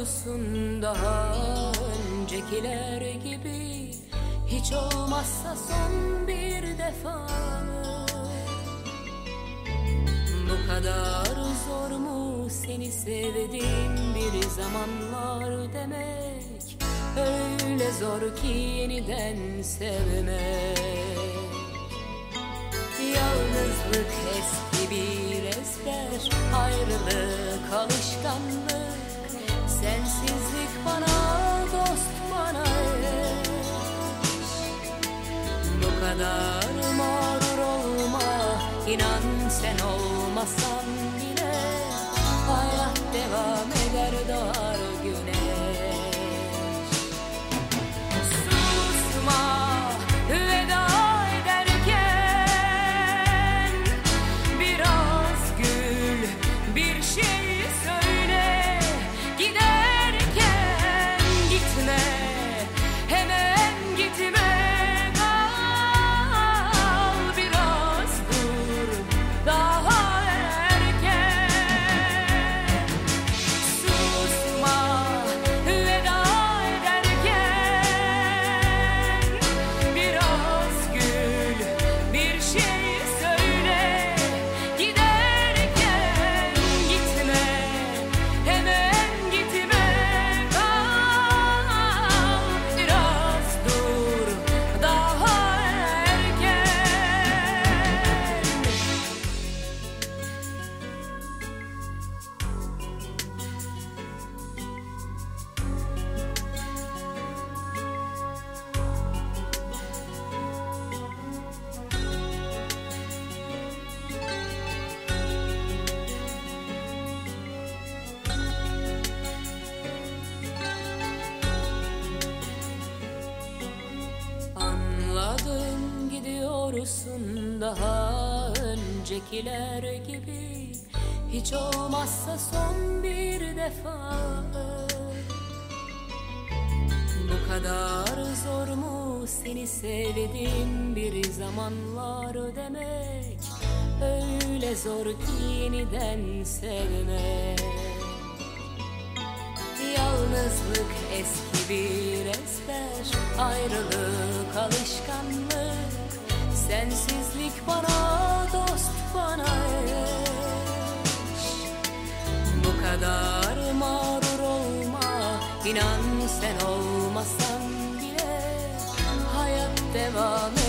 gidiyorsun daha öncekiler gibi Hiç olmazsa son bir defa. Bu kadar zor mu seni sevdiğim bir zamanlar demek? Öyle zor ki yeniden sevmek. Yalnızlık eski bir ezber Ayrılık alışkanlık bana dost bana eş. Bu kadar mağrur olma inan sen olmasan gidiyorsun daha öncekiler gibi. Hiç olmazsa son bir defa. Bu kadar zor mu seni sevdiğim bir zamanlar demek Öyle zor ki yeniden sevmek. Yalnızlık eski bir ezber Ayrılık alışkanlık Sensizlik bana dost bana eş. Bu kadar mağrur olma inan sen olmasan bile Hayat devam